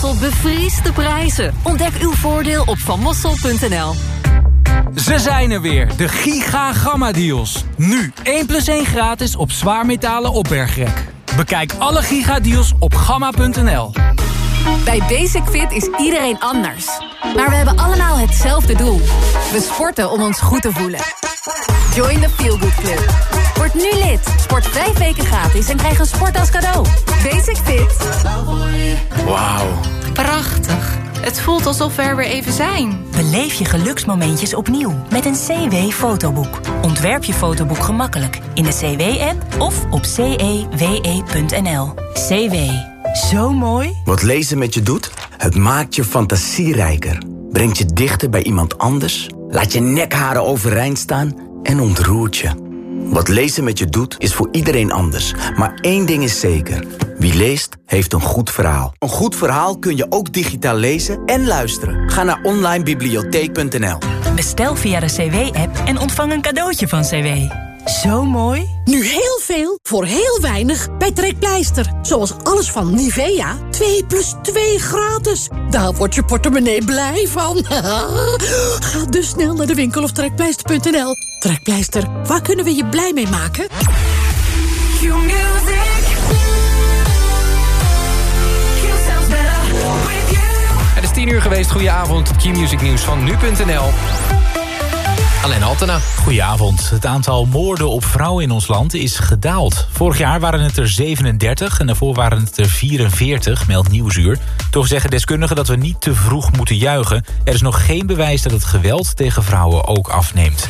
Mossel bevriest de prijzen. Ontdek uw voordeel op vanmossel.nl. Ze zijn er weer, de Giga Gamma Deals. Nu 1 plus 1 gratis op zwaarmetalen opbergrek. Bekijk alle Giga Deals op gamma.nl. Bij Basic Fit is iedereen anders. Maar we hebben allemaal hetzelfde doel. We sporten om ons goed te voelen. Join the Feel Good Club. Word nu lid. Sport vijf weken gratis en krijg een sport als cadeau. Basic Fit. Wauw. Prachtig. Het voelt alsof we er weer even zijn. Beleef je geluksmomentjes opnieuw met een CW-fotoboek. Ontwerp je fotoboek gemakkelijk in de CW-app of op cewe.nl. CW. Zo mooi. Wat lezen met je doet? Het maakt je fantasierijker. Brengt je dichter bij iemand anders. Laat je nekharen overeind staan en ontroert je. Wat lezen met je doet, is voor iedereen anders. Maar één ding is zeker. Wie leest, heeft een goed verhaal. Een goed verhaal kun je ook digitaal lezen en luisteren. Ga naar onlinebibliotheek.nl Bestel via de CW-app en ontvang een cadeautje van CW. Zo mooi. Nu heel veel voor heel weinig bij Trekpleister. Zoals alles van Nivea. 2 plus 2 gratis. Daar wordt je portemonnee blij van. Ga dus snel naar de winkel of trekpleister.nl. Trekpleister, waar kunnen we je blij mee maken? Het is 10 uur geweest. Goedenavond. Q-Music nieuws van nu.nl. Alleen Altena. Goedenavond. Het aantal moorden op vrouwen in ons land is gedaald. Vorig jaar waren het er 37 en daarvoor waren het er 44, meldt Nieuwsuur. Toch zeggen deskundigen dat we niet te vroeg moeten juichen. Er is nog geen bewijs dat het geweld tegen vrouwen ook afneemt.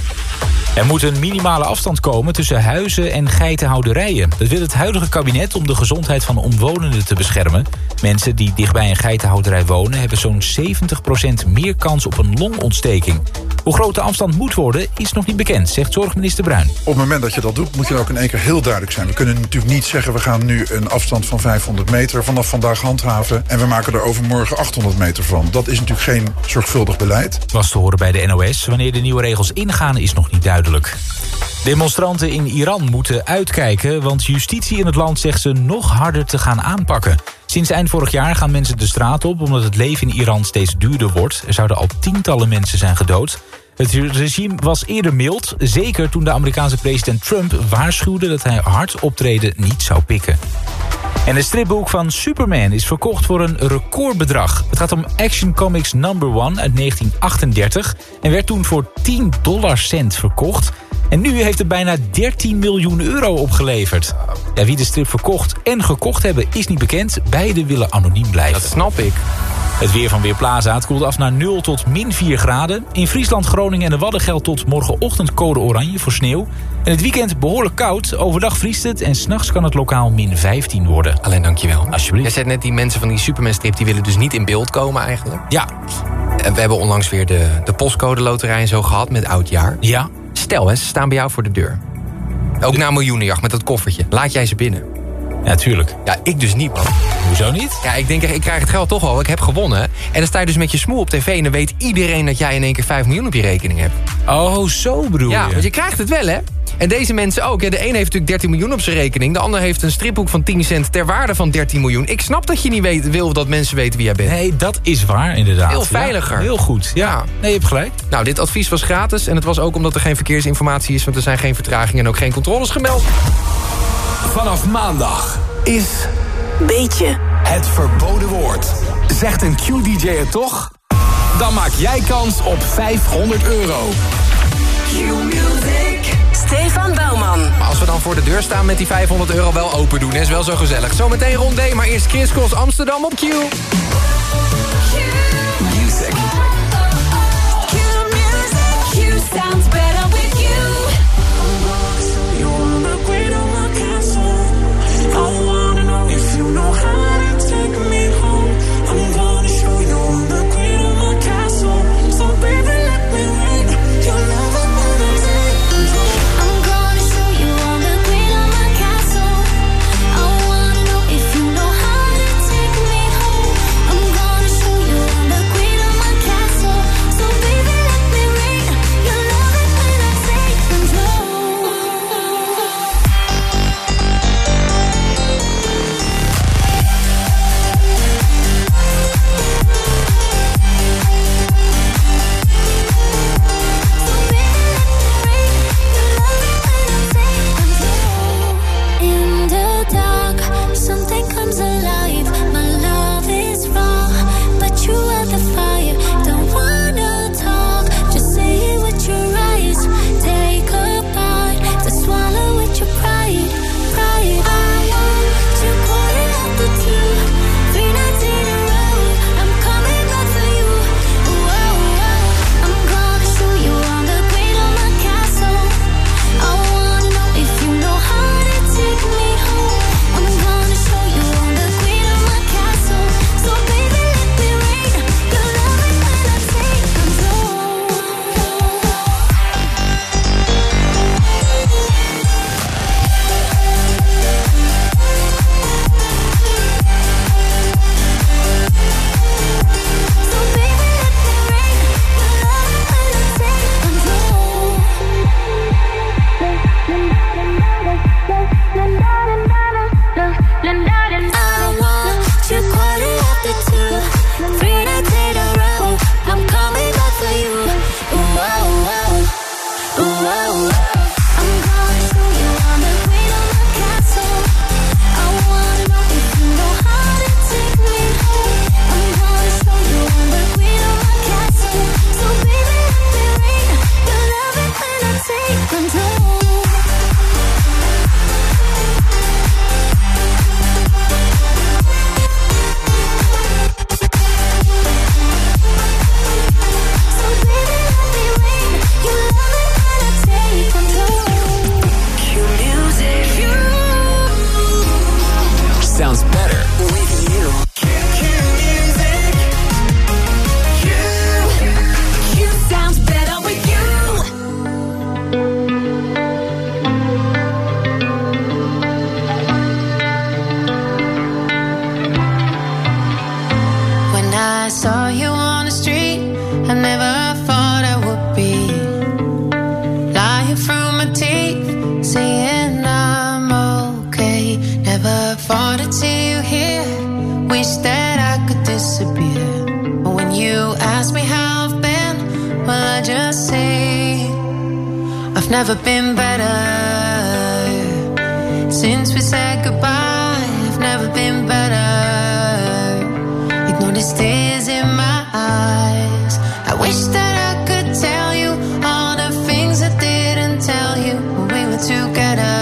Er moet een minimale afstand komen tussen huizen en geitenhouderijen. Dat wil het huidige kabinet om de gezondheid van omwonenden te beschermen. Mensen die dichtbij een geitenhouderij wonen... hebben zo'n 70% meer kans op een longontsteking. Hoe groot de afstand moet worden is nog niet bekend, zegt zorgminister Bruin. Op het moment dat je dat doet, moet je dan ook in één keer heel duidelijk zijn. We kunnen natuurlijk niet zeggen, we gaan nu een afstand van 500 meter vanaf vandaag handhaven... en we maken er overmorgen 800 meter van. Dat is natuurlijk geen zorgvuldig beleid. Was te horen bij de NOS. Wanneer de nieuwe regels ingaan is nog niet duidelijk. Demonstranten in Iran moeten uitkijken, want justitie in het land zegt ze nog harder te gaan aanpakken. Sinds eind vorig jaar gaan mensen de straat op omdat het leven in Iran steeds duurder wordt. Er zouden al tientallen mensen zijn gedood. Het regime was eerder mild, zeker toen de Amerikaanse president Trump waarschuwde dat hij hard optreden niet zou pikken. En het stripboek van Superman is verkocht voor een recordbedrag. Het gaat om Action Comics Number 1 uit 1938 en werd toen voor 10 dollar cent verkocht. En nu heeft het bijna 13 miljoen euro opgeleverd. Ja, wie de strip verkocht en gekocht hebben is niet bekend. Beide willen anoniem blijven. Dat snap ik. Het weer van Weerplaza. Het koelt af naar 0 tot min 4 graden. In Friesland, Groningen en de Wadden geldt tot morgenochtend code oranje voor sneeuw. En het weekend behoorlijk koud. Overdag vriest het en s'nachts kan het lokaal min 15 worden. Alleen dankjewel. Alsjeblieft. Jij zegt net die mensen van die Superman strip... die willen dus niet in beeld komen eigenlijk. Ja. En we hebben onlangs weer de, de postcode loterij en zo gehad met oudjaar. Ja. Stel, hè, ze staan bij jou voor de deur. Ook na miljoenenjacht met dat koffertje. Laat jij ze binnen? Ja, tuurlijk. Ja, ik dus niet, man. Hoezo niet? Ja, ik denk, ik krijg het geld toch al. Ik heb gewonnen. En dan sta je dus met je smoel op tv... en dan weet iedereen dat jij in één keer 5 miljoen op je rekening hebt. Oh, zo bedoel Ja, je. want je krijgt het wel, hè? En deze mensen ook. Ja, de een heeft natuurlijk 13 miljoen op zijn rekening. De ander heeft een stripboek van 10 cent ter waarde van 13 miljoen. Ik snap dat je niet weet, wil dat mensen weten wie jij bent. Nee, dat is waar inderdaad. Veel veiliger. Ja, heel goed. Ja. Ja. Nee, je hebt gelijk. Nou, dit advies was gratis. En het was ook omdat er geen verkeersinformatie is... want er zijn geen vertragingen en ook geen controles gemeld. Vanaf maandag is Beetje. het verboden woord. Zegt een Q-DJ het toch? Dan maak jij kans op 500 euro. Stefan Bouwman. Maar als we dan voor de deur staan met die 500 euro wel open doen... is wel zo gezellig. Zometeen rond D, maar eerst Chris Cross Amsterdam op Q. Music. sounds better ask me how I've been, well, I just say I've never been better. Since we said goodbye, I've never been better. Ignore these tears in my eyes. I wish that I could tell you all the things I didn't tell you when we were together.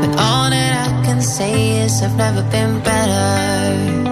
But all that I can say is I've never been better.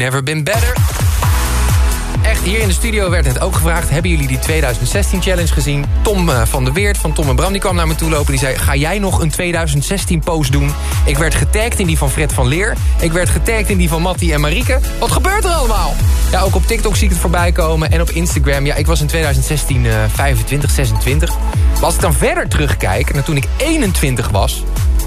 Never Been Better. Echt, hier in de studio werd net ook gevraagd... hebben jullie die 2016-challenge gezien? Tom eh, van der Weert van Tom en Bram die kwam naar me toe lopen. Die zei, ga jij nog een 2016-post doen? Ik werd getagd in die van Fred van Leer. Ik werd getagd in die van Mattie en Marieke. Wat gebeurt er allemaal? Ja, ook op TikTok zie ik het voorbij komen. En op Instagram. Ja, ik was in 2016 eh 25, 26. Maar als ik dan verder terugkijk... naar toen ik 21 was...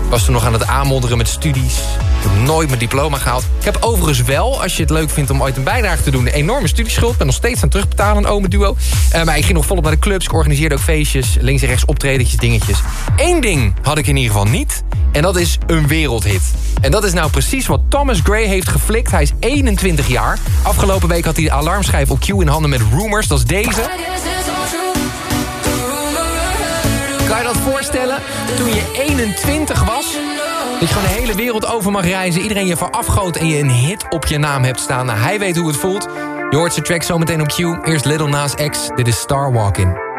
was toen nog aan het aanmodderen met studies. Ik heb nooit mijn diploma gehaald. Ik heb overigens wel, als je het leuk vindt om ooit een bijdrage te doen... een enorme studieschuld. Ik ben nog steeds aan het terugbetalen, een ome duo. Eh, maar ik ging nog volop naar de clubs. Ik organiseerde ook feestjes, links en rechts optredetjes, dingetjes. Eén ding had ik in ieder geval niet. En dat is een wereldhit. En dat is nou precies wat Thomas Gray heeft geflikt. Hij is 21 jaar. Afgelopen week had hij de alarmschijf op Q in handen met Rumors. Dat is deze. Kan je dat voorstellen? Toen je 21 was... dat je gewoon de hele wereld over mag reizen... iedereen je verafgoot en je een hit op je naam hebt staan. Nou, hij weet hoe het voelt. Je hoort zijn track zometeen op Q. Eerst Little Nas X. Dit is Star Walking.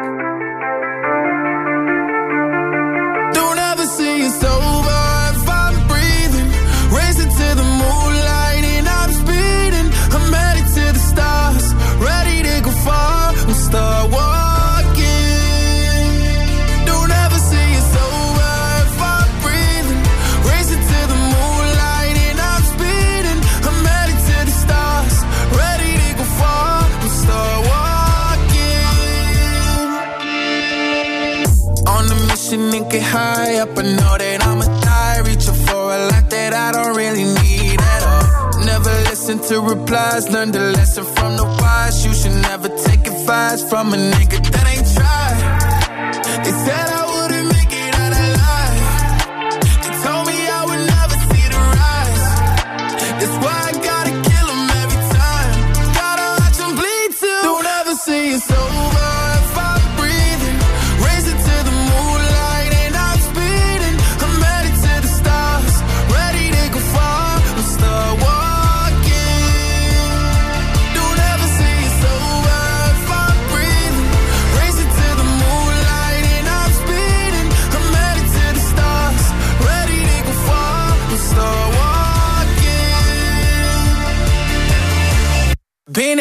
Up. I know that I'ma die. Reaching for a lot that I don't really need at all. Never listen to replies. Learn the lesson from the wise. You should never take advice from a nigga that ain't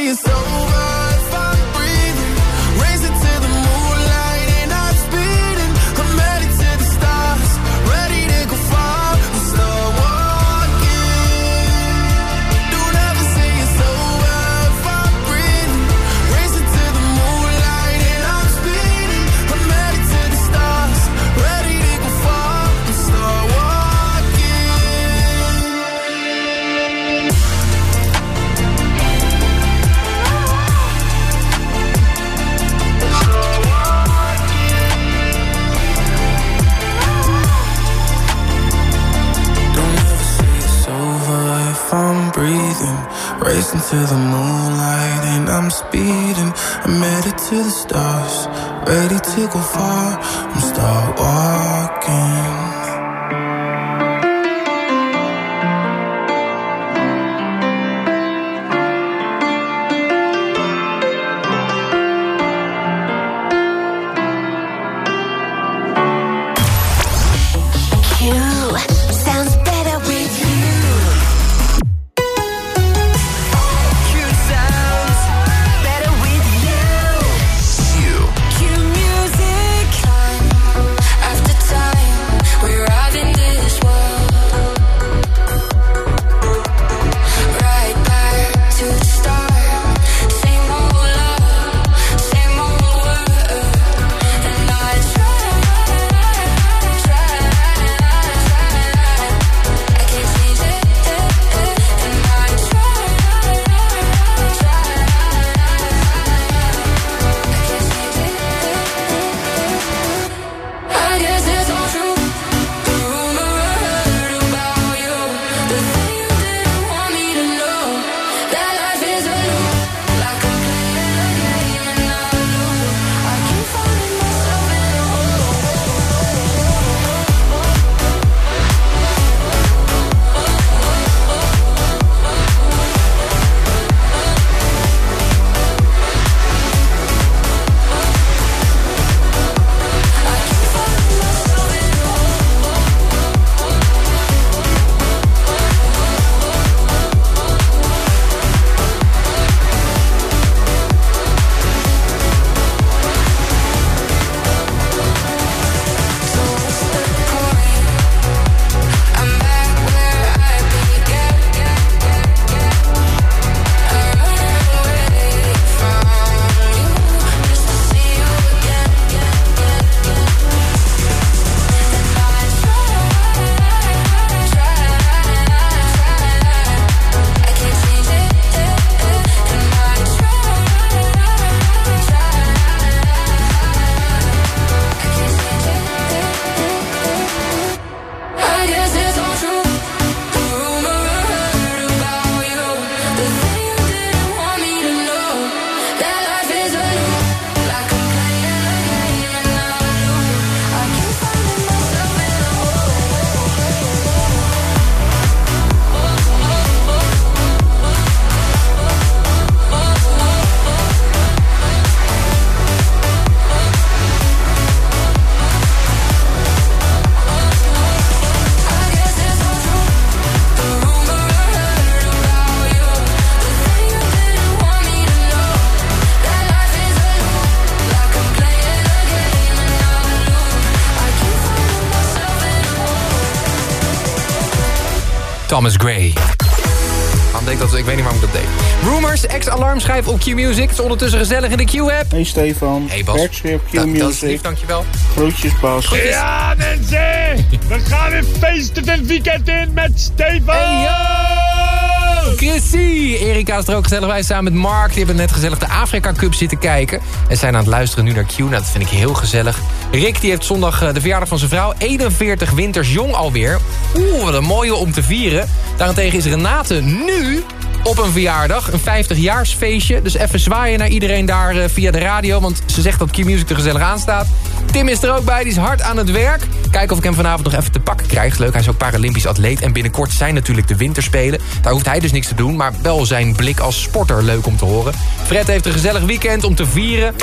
Say it's Thomas Gray. Dat? Ik weet niet waarom ik dat deed. Rumors, ex-alarmschijf op Q-Music. Het is ondertussen gezellig in de Q-app. Hey Stefan. Hey Bas. Bert Schip, Q Dat- Dat is Music. lief, dankjewel. Groetjes Bas. Ja, mensen! We gaan weer feesten het weekend in met Stefan! Hey, yo! Chrissy! Erika is er ook gezellig bij samen met Mark. Die hebben net gezellig de Afrika Cup zitten kijken. En zijn aan het luisteren nu naar Q. Nou, dat vind ik heel gezellig. Rick die heeft zondag eh, de verjaardag van zijn vrouw. 41 winters jong alweer. Oeh, wat een mooie om te vieren. Daarentegen is Renate nu op een verjaardag. Een 50-jaarsfeestje. Dus even zwaaien naar iedereen daar eh, via de radio. Want ze zegt dat Q-Music er gezellig aan staat. Tim is er ook bij, die is hard aan het werk. Kijken of ik hem vanavond nog even te pakken krijg. Leuk, hij is ook Paralympisch atleet. En binnenkort zijn natuurlijk de winterspelen. Daar hoeft hij dus niks te doen. Maar wel zijn blik als sporter leuk om te horen. Fred heeft een gezellig weekend om te vieren.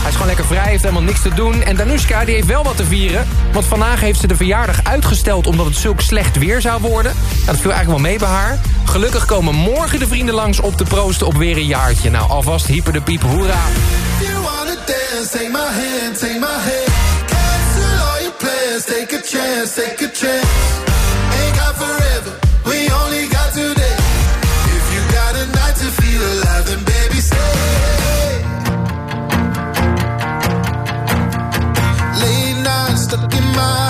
Hij is gewoon lekker vrij, heeft helemaal niks te doen. En Danushka die heeft wel wat te vieren. Want vandaag heeft ze de verjaardag uitgesteld... omdat het zulk slecht weer zou worden. Nou, dat viel eigenlijk wel mee bij haar. Gelukkig komen morgen de vrienden langs op te proosten op weer een jaartje. Nou, alvast hyper de piep, hoera. Wanna dance, take my hand, take my hand. Cancel all your plans, take a chance, take a chance. Ain't got forever, we only got today. If you got a night to feel alive, then baby stay. Late night stuck in my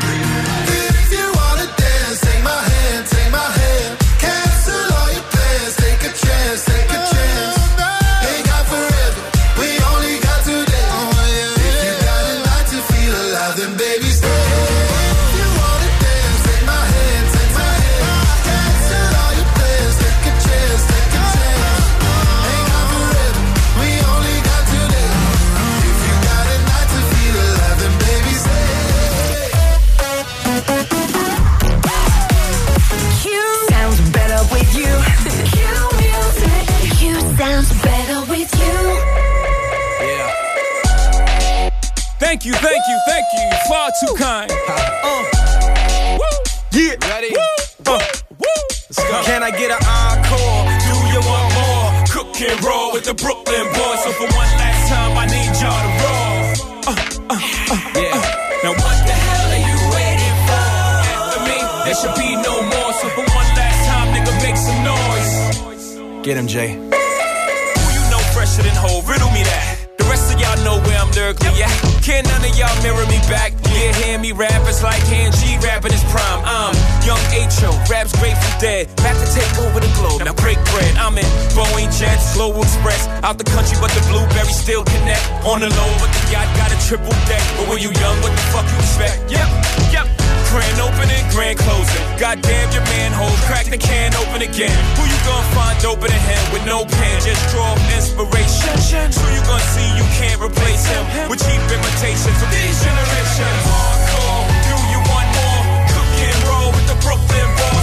Thank you, thank you, thank you. You're far too kind. Uh. Woo. Yeah. Ready? Woo. Uh. Let's go. Can I get an encore? Do you want more? Cook and roll with the Brooklyn boys. So for one last time, I need y'all to roll. Uh, uh, uh, yeah. Uh. Now what the hell are you waiting for? After me, there should be no more. So for one last time, nigga, make some noise. Get him, Jay. Who you know fresher than whole? Riddle me that. The rest of y'all know where I'm lyrically at. Can none of y'all mirror me back? Yeah, hear me rap, it's like hand G rapping his prime. I'm young H.O., raps Grateful Dead. Back to take over the globe, now break bread. I'm in Boeing Jets, Global Express. Out the country, but the blueberries still connect. On the low, but the yacht got a triple deck. But when you young, what the fuck you expect? Yep, yep. Grand opening, grand closing. Goddamn your manhole, crack the can open again. Who you gonna find open in him with no pen? Just draw inspiration. Who you gonna see you can't replace him with cheap imitations of these generations? Hardcore, do you want more? Cook and roll with the Brooklyn Balls.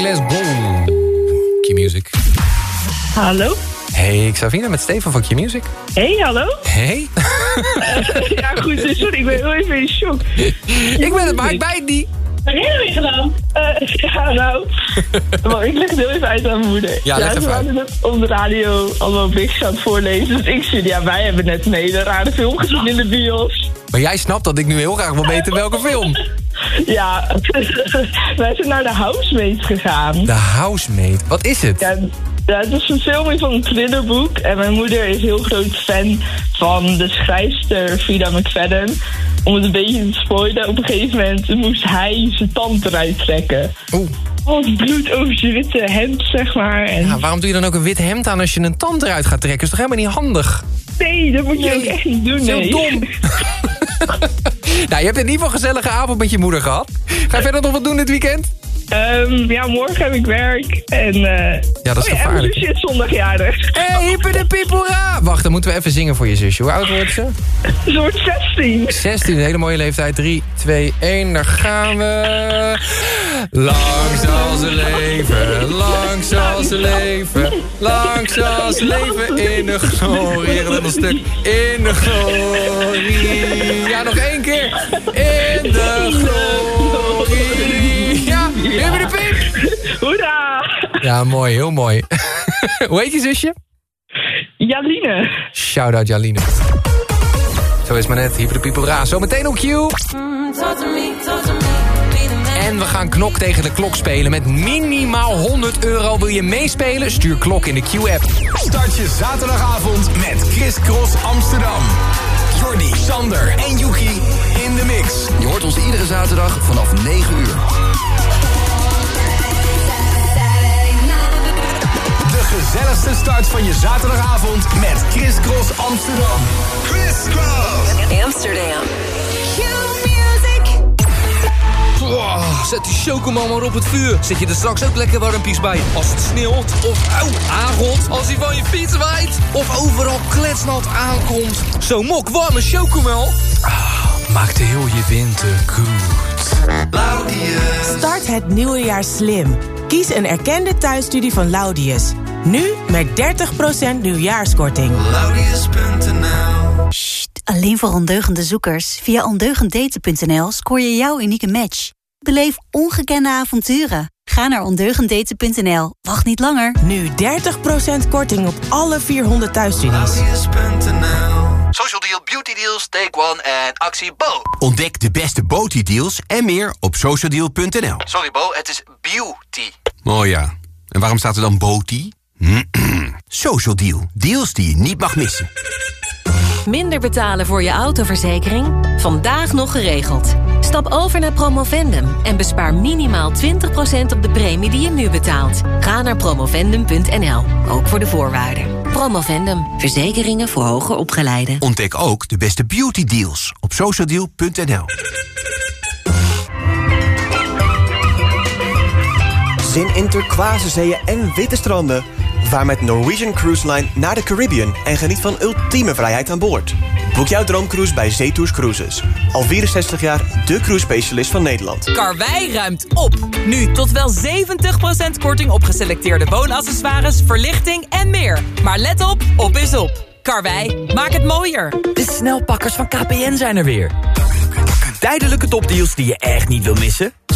Let's go. Q-Music. Hallo? Hey, Xavina met Stefan van Q-Music. Hey, hallo? Hey. ja, goed, dus sorry, ik ben heel even in shock. ik ben het, maar ik bijt niet. Wat heb je gedaan? Eh, ja, nou, maar ik leg het heel even uit aan mijn moeder. Ja, leg ze waren net op de radio allemaal aan het voorlezen. Dus ik zei, ja, wij hebben net een hele rare film gezien in de bios. Maar jij snapt dat ik nu heel graag wil weten welke film. Ja, wij zijn naar de Housemate gegaan. De Housemate. Wat is het? Ja, ja, het is een filming van een thrillerboek. En mijn moeder is heel groot fan van de schrijfster Frida McFadden. Om het een beetje te spoilen, op een gegeven moment moest hij zijn tand eruit trekken. Oeh. Oh, het bloed over zijn witte hemd, zeg maar. En... Ja, waarom doe je dan ook een wit hemd aan als je een tand eruit gaat trekken? is toch helemaal niet handig? Nee, dat moet je ook echt niet doen, nee. dom. nou, je hebt in ieder geval een gezellige avond met je moeder gehad. Ga je verder nog wat doen dit weekend? Ehm, ja, morgen heb ik werk. En, eh Ja, dat is oh En gevaarlijk. mijn zusje is zondagjarig. Hey, hippe de pipoera! Wacht, dan moeten we even zingen voor je zusje. Hoe oud wordt ze? Ze wordt 16. 16, een hele mooie leeftijd. 3, 2, 1, daar gaan we. Lang zal ze leven, lang zal ze leven. Lang zal ze leven in de glorie. Een stuk. In de glorie. Ja, nog één keer. In de glorie. Ja, hippe de piep. Hoera! Ja, mooi, heel mooi. Hoe heet je zusje? Jaline. Shout-out Jaline. Zo is maar net, hyper de piepelra. Zometeen op Q. En we gaan knok tegen de klok spelen met minimaal 100 euro. Wil je meespelen? Stuur klok in de Q-app. Start je zaterdagavond met Chris Cross Amsterdam. Jordi, Sander en Yuki in de mix. Je hoort ons iedere zaterdag vanaf 9 uur. Gezelligste start van je zaterdagavond met Chris Cross Amsterdam. Chris Cross Amsterdam. Oh, zet die chocomel maar op het vuur. Zet je er straks ook lekker warmpies bij. Als het sneeuwt of auw, aangot. Als hij van je fiets waait. Of overal kletsnat aankomt. Zo'n mok warme chocomel. Ah, maakt heel je winter goed. Start het nieuwe jaar slim. Kies een erkende thuisstudie van Laudius. Nu met 30% nieuwjaarskorting. Laudius.nl Alleen voor ondeugende zoekers. Via ondeugenddaten.nl scoor je jouw unieke match. Beleef ongekende avonturen. Ga naar ondeugenddaten.nl. Wacht niet langer. Nu 30% korting op alle 400 thuisstudies. Social Deal, Beauty Deals, Take One en actie Bo. Ontdek de beste beauty deals en meer op socialdeal.nl. Sorry Bo, het is beauty. Oh ja, en waarom staat er dan beauty? Social Deal, deals die je niet mag missen. Minder betalen voor je autoverzekering? Vandaag nog geregeld. Stap over naar Promovendum en bespaar minimaal 20% op de premie die je nu betaalt. Ga naar promovendum.nl, ook voor de voorwaarden. Promovendum, verzekeringen voor hoger opgeleiden. Ontdek ook de beste beauty deals op socialdeal.nl. Zin in turquoise zeeën en witte stranden. Vaar met Norwegian Cruise Line naar de Caribbean en geniet van ultieme vrijheid aan boord. Boek jouw droomcruise bij Zetours Cruises. Al 64 jaar de cruise specialist van Nederland. Karwei ruimt op. Nu tot wel 70% korting op geselecteerde woonaccessoires, verlichting en meer. Maar let op, op is op. Karwei, maak het mooier. De snelpakkers van KPN zijn er weer. Tijdelijke topdeals die je echt niet wil missen?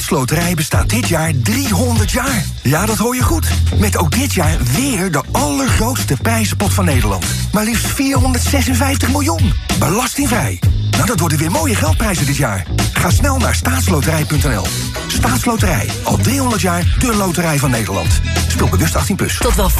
Staatsloterij bestaat dit jaar 300 jaar. Ja, dat hoor je goed. Met ook dit jaar weer de allergrootste prijzenpot van Nederland. Maar liefst 456 miljoen. Belastingvrij. Nou, dat worden weer mooie geldprijzen dit jaar. Ga snel naar staatsloterij.nl. Staatsloterij. Al 300 jaar de loterij van Nederland. Speel bewust 18+. Plus. Tot wel 50%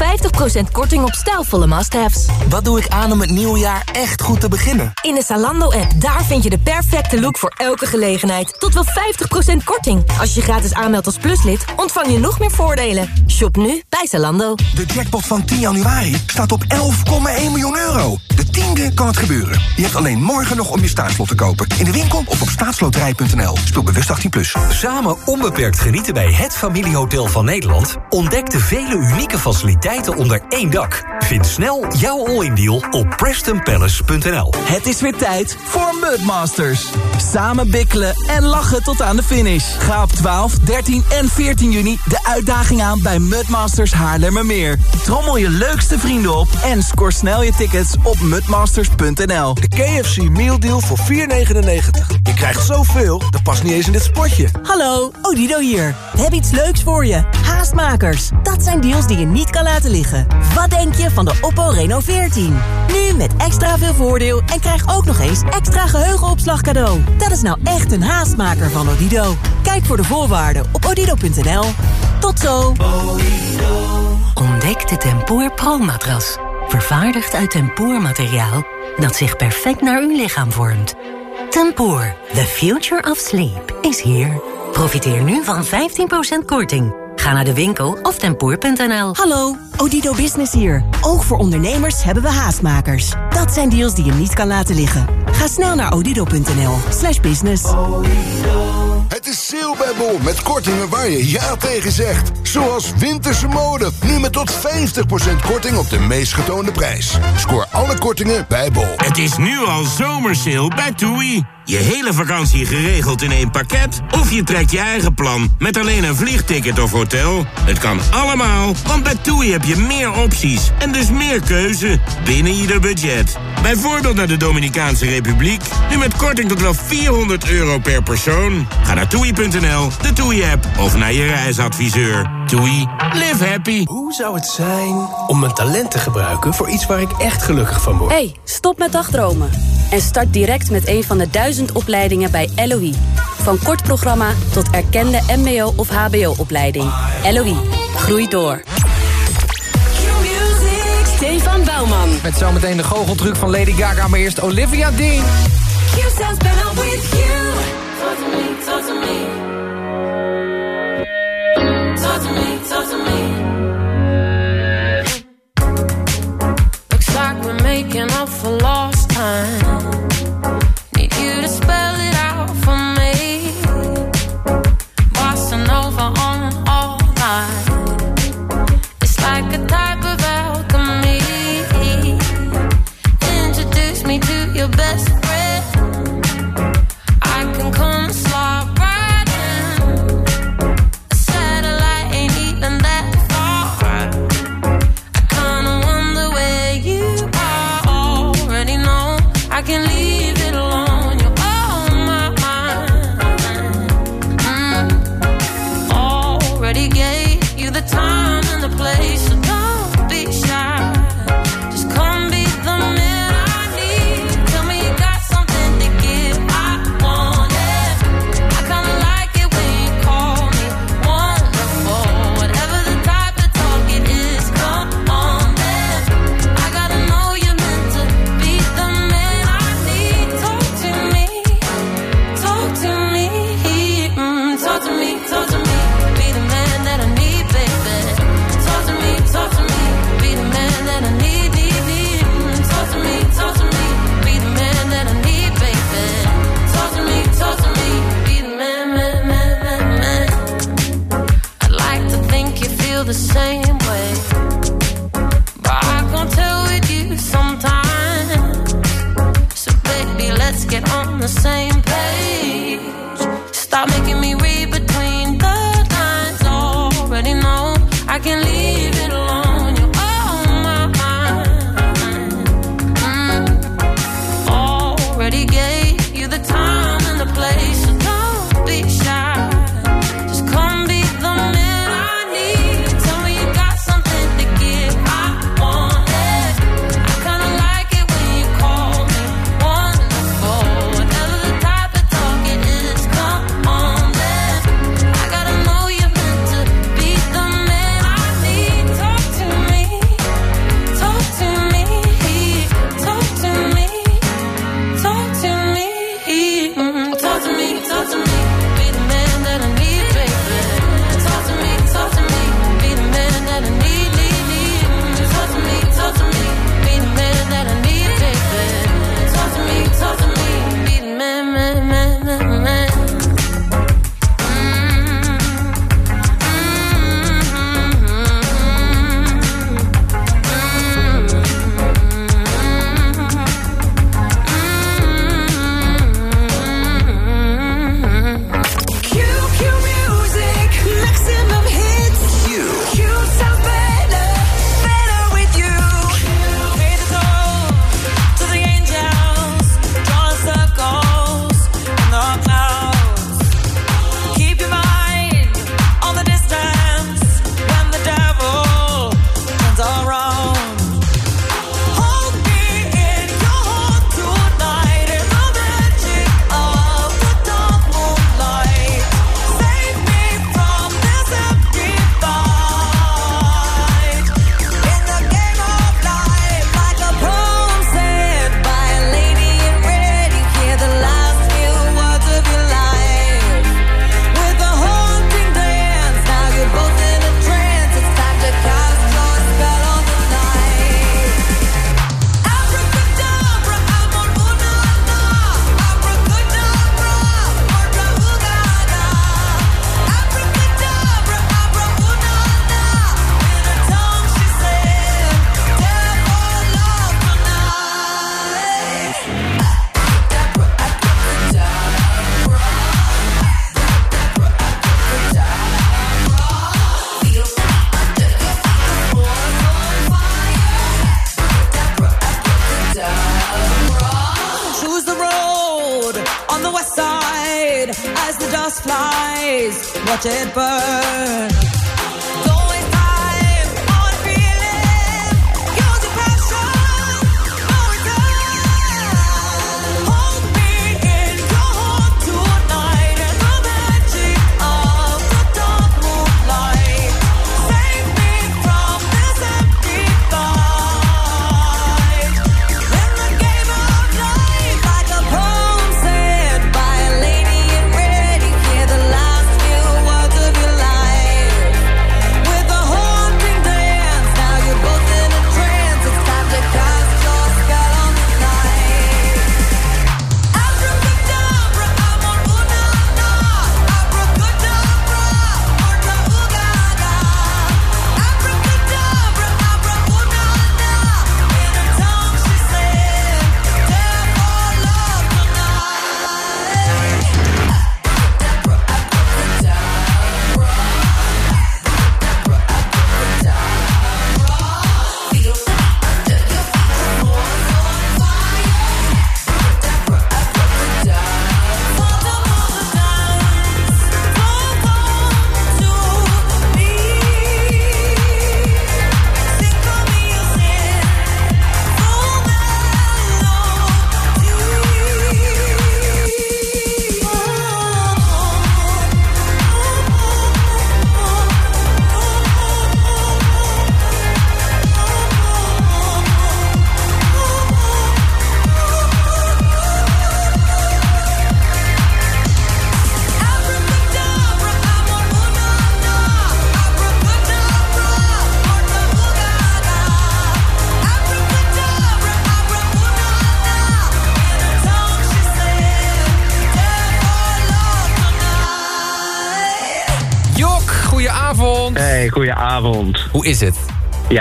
korting op stijlvolle must-haves. Wat doe ik aan om het nieuwe jaar echt goed te beginnen? In de Zalando-app, daar vind je de perfecte look voor elke gelegenheid. Tot wel 50% korting. Als je gratis aanmeldt als pluslid, ontvang je nog meer voordelen. Shop nu bij Zalando. De jackpot van 10 januari staat op 11,1 miljoen euro. De tiende kan het gebeuren. Je hebt alleen morgen nog om je staatslot te kopen. In de winkel of op staatsloterij.nl. Speel bewust 18+. Plus. Samen onbeperkt genieten bij het familiehotel van Nederland. Ontdek de vele unieke faciliteiten onder één dak. Vind snel jouw all-in deal op prestonpalace.nl. Het is weer tijd voor Mudmasters. Samen bikkelen en lachen tot aan de finish. Ga op 12, 13 en 14 juni de uitdaging aan bij Mudmasters Haarlemmermeer. Trommel je leukste vrienden op en score snel je tickets op mudmasters.nl. De KFC Meal Deal voor 4,99. Je krijgt zoveel, dat past niet eens in dit spotje. Hallo, Odido hier. We hebben iets leuks voor je. Haastmakers. Dat zijn deals die je niet kan laten liggen. Wat denk je van de Oppo Reno 14? Nu met extra veel voordeel en krijg ook nog eens extra geheugenopslag cadeau. Dat is nou echt een haastmaker van Odido. Kijk voor de voorwaarden op odido.nl. Tot zo. Ontdek de Tempoor Pro-matras. Vervaardigd uit tempoormateriaal dat zich perfect naar uw lichaam vormt. Tempoor, the future of sleep, is here. Profiteer nu van 15% korting. Ga naar de winkel of tempoor.nl. Hallo, Odido Business hier. Ook voor ondernemers hebben we haastmakers. Dat zijn deals die je niet kan laten liggen. Ga snel naar odido.nl slash business. Het is sale bij Bol met kortingen waar je ja tegen zegt. Zoals winterse mode. Nu met tot 50% korting op de meest getoonde prijs. Scoor alle kortingen bij Bol. Het is nu al zomersale bij TUI. Je hele vakantie geregeld in één pakket? Of je trekt je eigen plan met alleen een vliegticket of hotel? Het kan allemaal, want bij TUI heb je meer opties en dus meer keuze binnen ieder budget. Bijvoorbeeld naar de Dominicaanse Republiek, nu met korting tot wel 400 euro per persoon. Ga naar toei.nl, de TUI-app of naar je reisadviseur. TUI, live happy. Hoe zou het zijn om mijn talent te gebruiken voor iets waar ik echt gelukkig van word? hey, stop met dagdromen. En start direct met een van de duizend opleidingen bij LOE. Van kort programma tot erkende mbo- of hbo-opleiding. LOE, groei door. Stefan Bouwman. Met zometeen de goocheltruc van Lady Gaga, maar eerst Olivia Dean.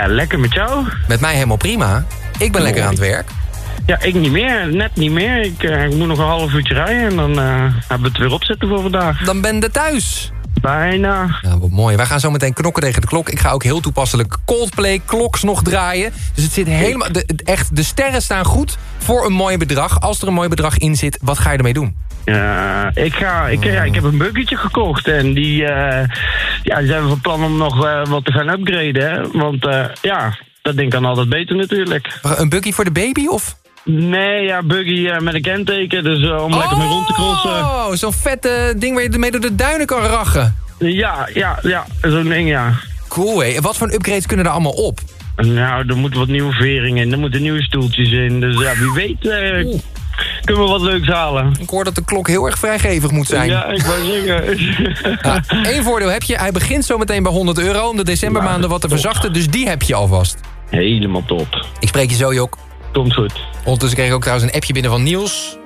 Ja, lekker met jou. Met mij helemaal prima. Ik ben lekker aan het werk. Ja, ik niet meer. Net niet meer. Ik, ik moet nog een half uurtje rijden en dan eh, hebben we het weer opzetten voor vandaag. Dan ben je thuis. Bijna. Nou, wat mooi. Wij gaan zo meteen knokken tegen de klok. Ik ga ook heel toepasselijk Coldplay kloks nog draaien. Dus het zit helemaal... De, echt, de sterren staan goed voor een mooi bedrag. Als er een mooi bedrag in zit, wat ga je ermee doen? Ja, ik, ga, ik, ja, ik heb een buggetje gekocht en die, eh, ja, die zijn we van plan om nog eh, wat te gaan upgraden. Hè? Want eh, ja, dat ding kan altijd beter natuurlijk. Een buggy voor de baby of? Nee, ja, buggy eh, met een kenteken, dus eh, om lekker mee rond te crossen. Oh, zo'n vette ding waar je ermee door de duinen kan rachen. Ja, ja, ja, zo'n ding, ja. Cool, hé. Wat voor upgrades kunnen er allemaal op? Nou, er moeten wat nieuwe veringen in, er moeten nieuwe stoeltjes in. Dus ja, wie weet eh, kunnen we wat leuks halen. Ik hoor dat de klok heel erg vrijgevig moet zijn. Ja, ik wou zeggen. Eén voordeel heb je, hij begint zo meteen bij 100 euro... om de decembermaanden wat te verzachten, dus die heb je alvast. Helemaal top. Ik spreek je zo, Jok. Komt goed. Ondertussen kreeg ik ook trouwens een appje binnen van Niels.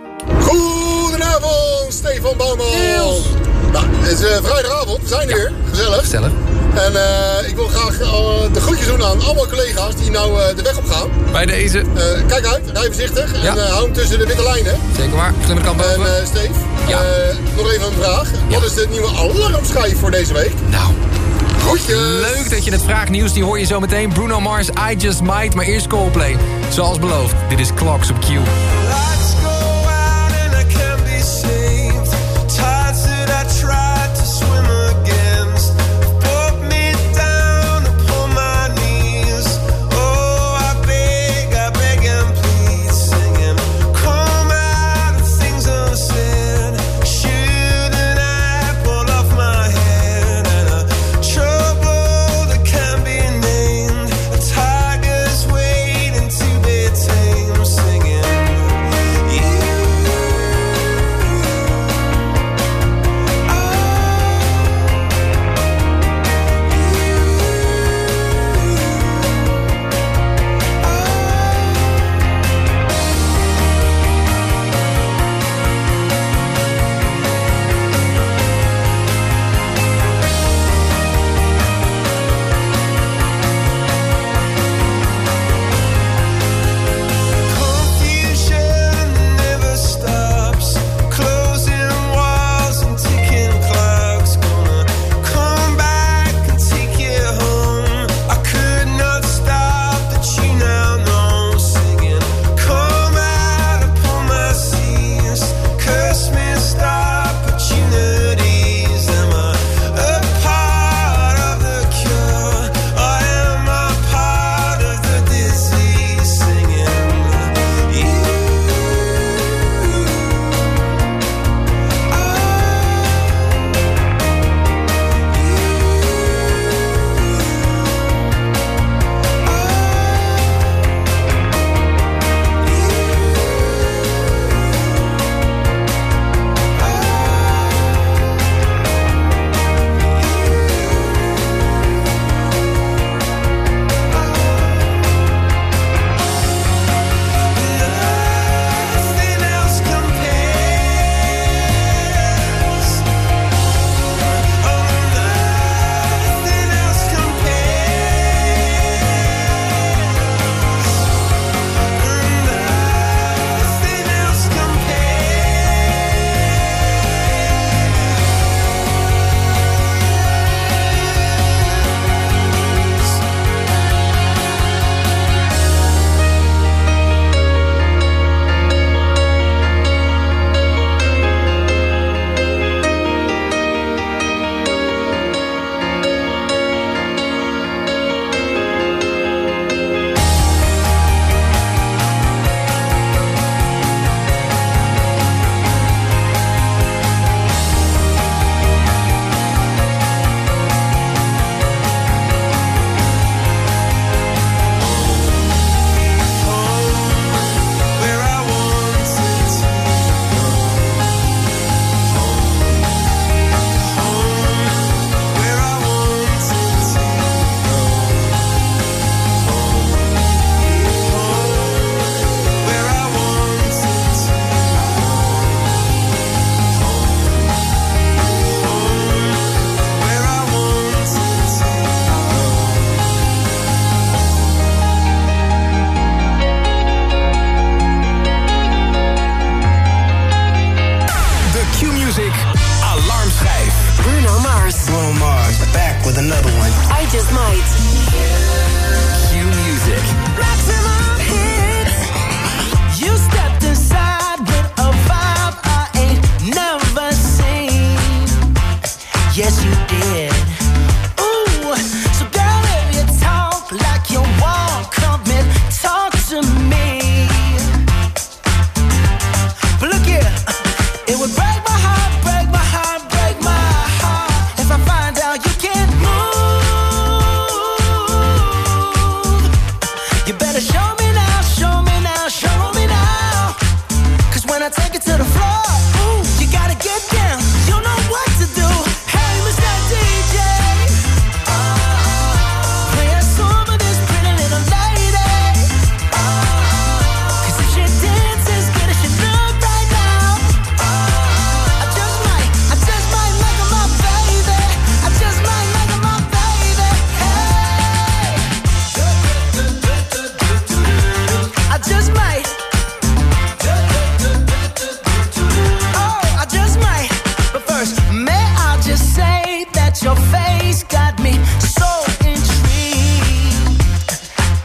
Goedenavond, Stefan Bouwman. Nou, het is eh, vrijdagavond, we zijn hier. Gezellig. Gezellig. En eh, ik wil graag eh, de groetjes doen aan allemaal collega's die nou de weg op gaan. Bij deze. Kijk uit, rij voorzichtig. En Ja. hou hem tussen de witte lijnen. Zeker waar, boven. En Steve, eh, nog even een vraag. Wat is de nieuwe alarmschijf voor deze week? Nou. Groetjes. Leuk dat je het vraagt, Nieuws. Die hoor je zo meteen. Bruno Mars, I Just Might. Maar eerst Coldplay. Zoals beloofd, dit is Clocks op Q.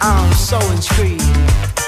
I'm so intrigued.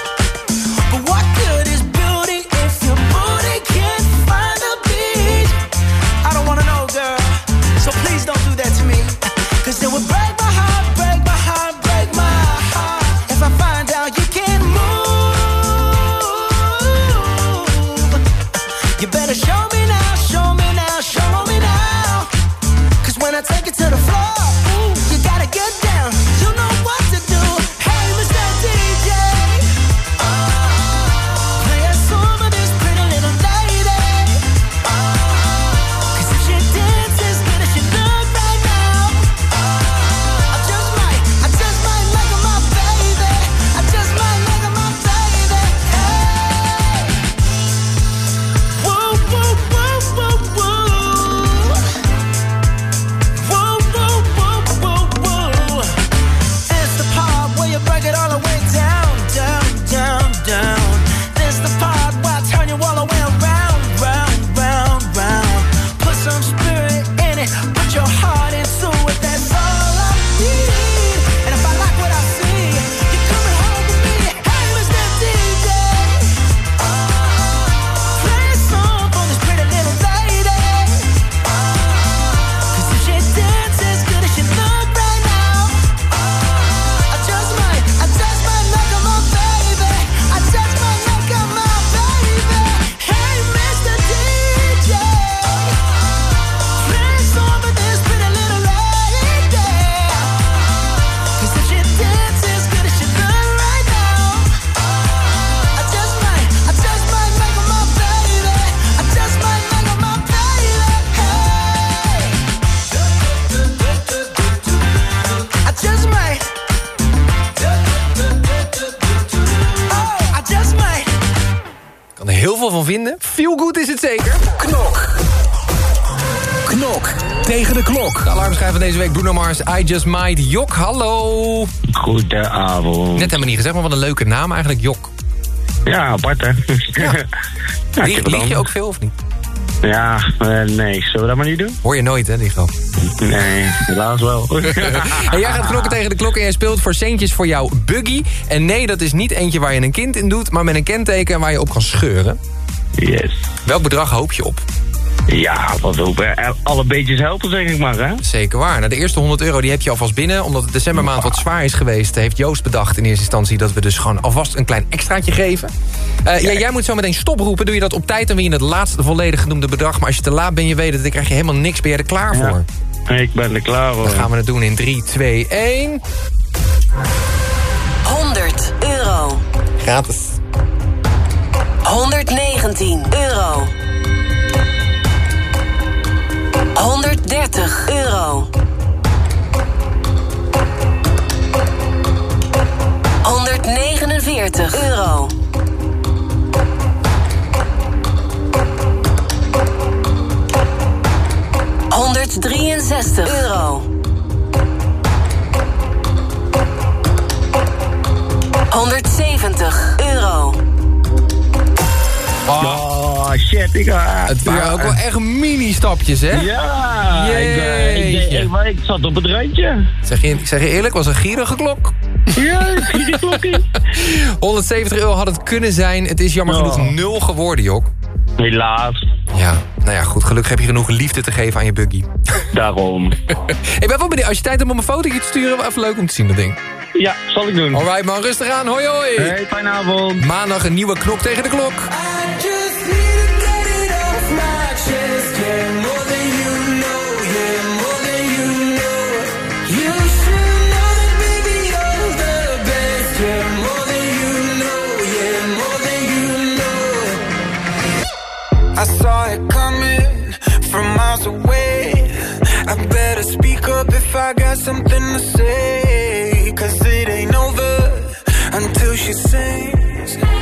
Vinden. Feel good is het zeker. Knok. Knok tegen de klok. De alarmschrijver van deze week, Bruno Mars, I Just Might. Jok, hallo. Goedenavond. Net helemaal niet gezegd, maar wat een leuke naam eigenlijk, Jok. Ja, apart hè. Ja. Lieg, lieg je ook veel of niet? Ja, eh, nee, zullen we dat maar niet doen? Hoor je nooit, hè, die grap. Nee, helaas wel. En jij gaat knokken tegen de klok en jij speelt voor centjes voor jouw buggy. En nee, dat is niet eentje waar je een kind in doet... maar met een kenteken waar je op kan scheuren. Yes. Welk bedrag hoop je op? Ja, wat hopen. Alle beetjes helpen, zeg ik maar, hè? Zeker waar. Nou, de eerste 100 euro die heb je alvast binnen. Omdat het decembermaand wat zwaar is geweest... heeft Joost bedacht in eerste instantie... dat we dus gewoon alvast een klein extraatje geven. Eh, ja, jij moet zo meteen stoproepen. Doe je dat op tijd, dan win je het laatste volledig genoemde bedrag. Maar als je te laat bent, je weet het, dan krijg je helemaal niks. Ben je er klaar voor? Ik ben er klaar voor. Dan gaan we het doen in 3, 2, 1. 100 euro. Gratis. 119 euro. 130 euro. 149 euro. 163 euro. 170 euro. Oh, shit. Ik, ah, Het waren ook wel echt mini-stapjes, hè? Ja, ik, eh, ik, ik, ik, zat op het randje. Zeg je, ik zeg je eerlijk, was een gierige klok. Ja, die klokkie. 170 euro had het kunnen zijn. Het is jammer Ja. genoeg nul geworden, Jok. Helaas. Ja, nou ja, goed. Gelukkig heb je genoeg liefde te geven aan je buggy. Daarom. ik ben wel benieuwd. Als je tijd hebt om een fotootje te sturen, even leuk om te zien, dat ding. Ja, zal ik doen. Alright man, rustig aan. Hoi hoi. Hey, fijne avond. Maandag een nieuwe knok tegen de klok. Miles away. I better speak up if I got something to say. Cause it ain't over until she sings.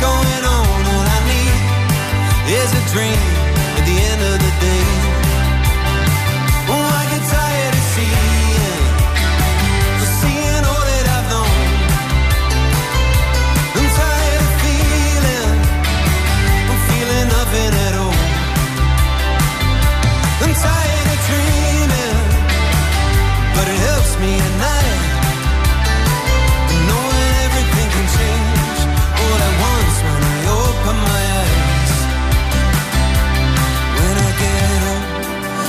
Going on. All I need is a dream at the end of the day. Oh, I get tired of seeing, seeing all that I've known. I'm tired of feeling, I'm feeling nothing at all. I'm tired of dreaming, but it helps me at night.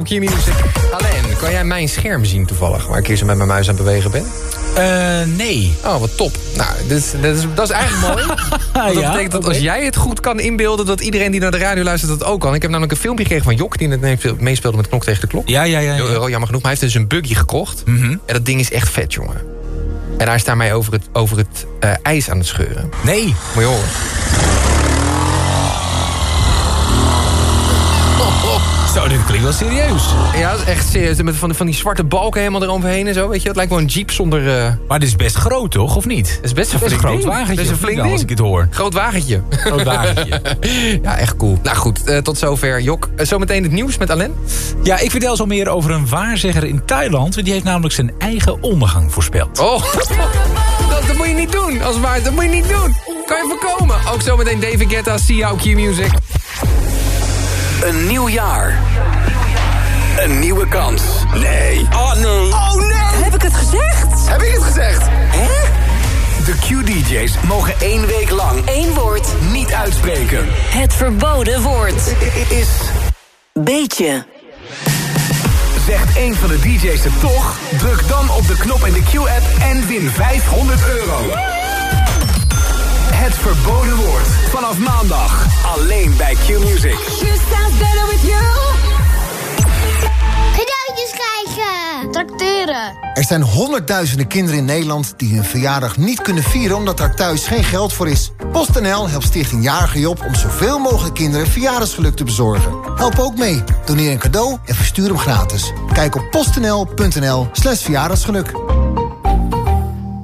op Music. Alleen, kan jij mijn scherm zien toevallig? Waar ik hier zo met mijn muis aan het bewegen ben? Eh, nee. Oh, wat top. Nou, dit is, dit is, dat is eigenlijk mooi. Want dat Ja, betekent dat als jij het goed kan inbeelden... dat iedereen die naar de radio luistert dat ook kan. Ik heb namelijk een filmpje gekregen van Jok... die net mee- meespeelde met Knok tegen de Klok. Ja, ja, ja. ja. Euro, jammer genoeg. Maar hij heeft dus een buggy gekocht. Mhm. En dat ding is echt vet, jongen. En hij is daarmee over het, over het eh, ijs aan het scheuren. Nee. Moet je horen. Zo, dit klinkt wel serieus. Ja, dat is echt serieus. Met van, van die zwarte balken helemaal eroverheen en zo. Weet je, het lijkt wel een jeep zonder... eh, Maar dit is best groot, toch? Of niet? Het is best een Best flink groot ding. wagentje. Best een flink dan, ding. Als ik het hoor. Groot wagentje. Groot wagentje. ja, echt cool. Nou goed, eh, tot zover. Jok, eh, zometeen het nieuws met Alain. Ja, ik vertel zo meer over een waarzegger in Thailand. Die heeft namelijk zijn eigen ondergang voorspeld. Oh, dat, dat moet je niet doen. Als waar, dat moet je niet doen. Kan je voorkomen. Ook zometeen David Guetta, Sia op Q Music. Een nieuw jaar. Een nieuwe kans. Nee. Oh nee. Oh nee. Heb ik het gezegd? Heb ik het gezegd? Hè? De Q-DJ's mogen één week lang Eén woord. niet uitspreken. Het verboden woord. Is Beetje. Zegt één van de DJ's het toch? Druk dan op de knop in de Q-app en win 500 euro. Het verboden woord. Vanaf maandag. Alleen bij Q-Music. You sound better with you. Cadeautjes krijgen. Tracteren. Er zijn honderdduizenden kinderen in Nederland die hun verjaardag niet kunnen vieren omdat er thuis geen geld voor is. PostNL helpt Stichting Jarige Job om zoveel mogelijk kinderen verjaardagsgeluk te bezorgen. Help ook mee. Doneer een cadeau en verstuur hem gratis. Kijk op postnl.nl slash verjaardagsgeluk.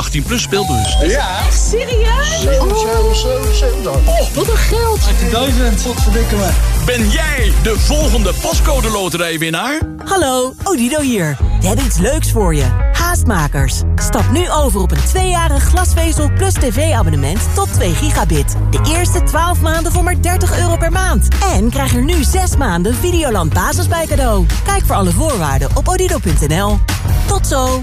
18 plus speelbus. Ja. Echt serieus? Oh, wat een geld. 18.000. Wat verdikken me. Ben jij de volgende pascode loterijwinnaar? Hallo, Odido hier. We hebben iets leuks voor je. Haastmakers. Stap nu over op een tweejarig glasvezel plus tv-abonnement tot 2 gigabit. De eerste 12 maanden voor maar 30 euro per maand. En krijg er nu 6 maanden Videoland Basis bij cadeau. Kijk voor alle voorwaarden op odido.nl. Tot zo.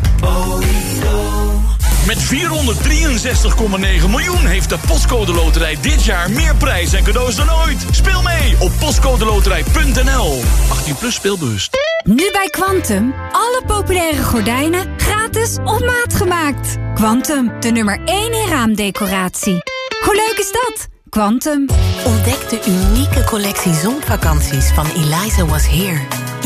Met 463,9 miljoen heeft de Postcode Loterij dit jaar meer prijs en cadeaus dan ooit. Speel mee op postcodeloterij.nl. 18 plus speelbus. Nu bij Quantum. Alle populaire gordijnen gratis op maat gemaakt. Quantum, de nummer 1 in raamdecoratie. Hoe leuk is dat? Quantum. Ontdek de unieke collectie zonvakanties van Eliza Was Here.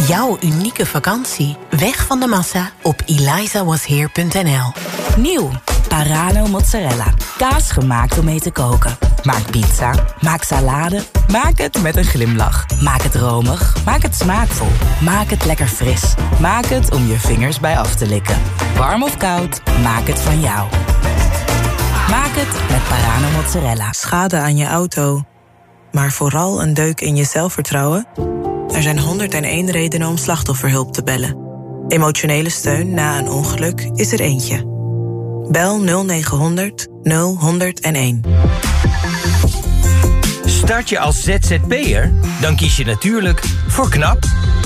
Jouw unieke vakantie. Weg van de massa op elizawasheer.nl Nieuw, Parano mozzarella. Kaas gemaakt om mee te koken. Maak pizza, maak salade, maak het met een glimlach. Maak het romig, maak het smaakvol. Maak het lekker fris. Maak het om je vingers bij af te likken. Warm of koud, maak het van jou. Maak het met Parano mozzarella. Schade aan je auto, maar vooral een deuk in je zelfvertrouwen? Er zijn 101 redenen om slachtofferhulp te bellen. Emotionele steun na een ongeluk is er eentje. Bel 0900 0101. Start je als ZZP'er? Dan kies je natuurlijk voor KNAP,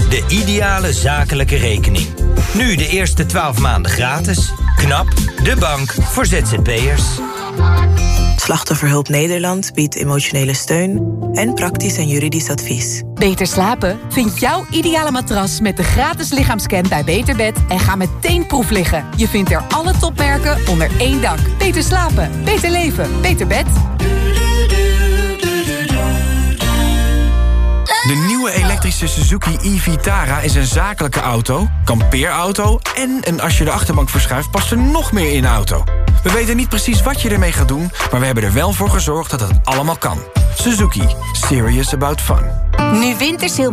de ideale zakelijke rekening. Nu de eerste 12 maanden gratis. KNAP, de bank voor ZZP'ers. Slachtofferhulp Nederland biedt emotionele steun en praktisch en juridisch advies. Beter slapen? Vind jouw ideale matras met de gratis lichaamscan bij Beterbed en ga meteen proef liggen. Je vindt er alle topmerken onder één dak. Beter slapen, beter leven, beter bed. Nieuwe elektrische Suzuki e-Vitara is een zakelijke auto, kampeerauto... en een als je de achterbank verschuift past er nog meer in de auto. We weten niet precies wat je ermee gaat doen... maar we hebben er wel voor gezorgd dat het allemaal kan. Suzuki. Serious about fun. Nu Wintersale